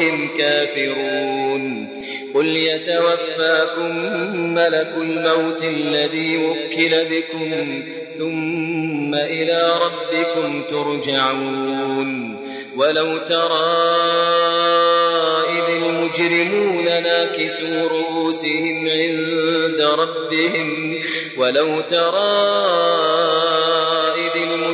ربهم كافرون. قل يتوفاكم ملك الموت الذي وكل بكم ثم إلى ربكم ترجعون. ولو ترى إذ المجرمون ناكسوا رؤوسهم عند ربهم ولو ترى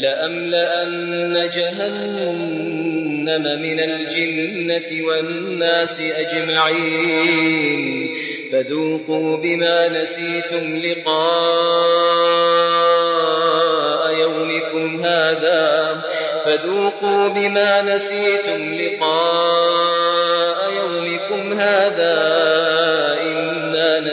لأملأن جهنم من الجنة والناس أجمعين. فذوقوا بما نسيتم لقاء يومكم هذا. فذوقوا بما نسيتم لقاء يومكم هذا.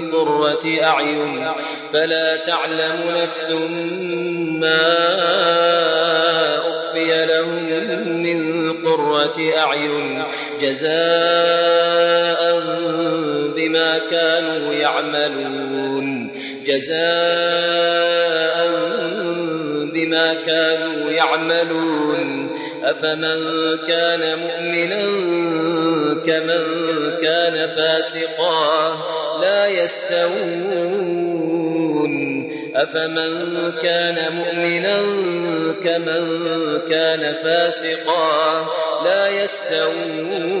قرة أعين. فلا تعلم نفس ما أخفي لهم من قرة أعين. جزاء بما كانوا يعملون. جزاء بما كانوا يعملون. أفمن كان مؤمنا كمن كان فاسقا. لا يستوون. أفمن كان مؤمنا كمن كان فاسقا. لا يستوون.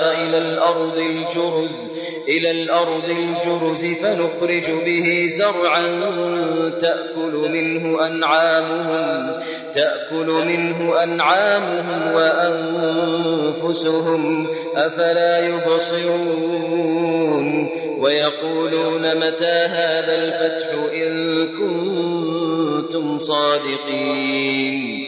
إلى الأرض الجرز إلى الأرض الجرز فنخرج به زرعا تأكل منه أنعامهم تأكل منه أنعامهم وأنفسهم أفلا يبصرون؟ ويقولون متى هذا الفتح إن كنتم صادقين؟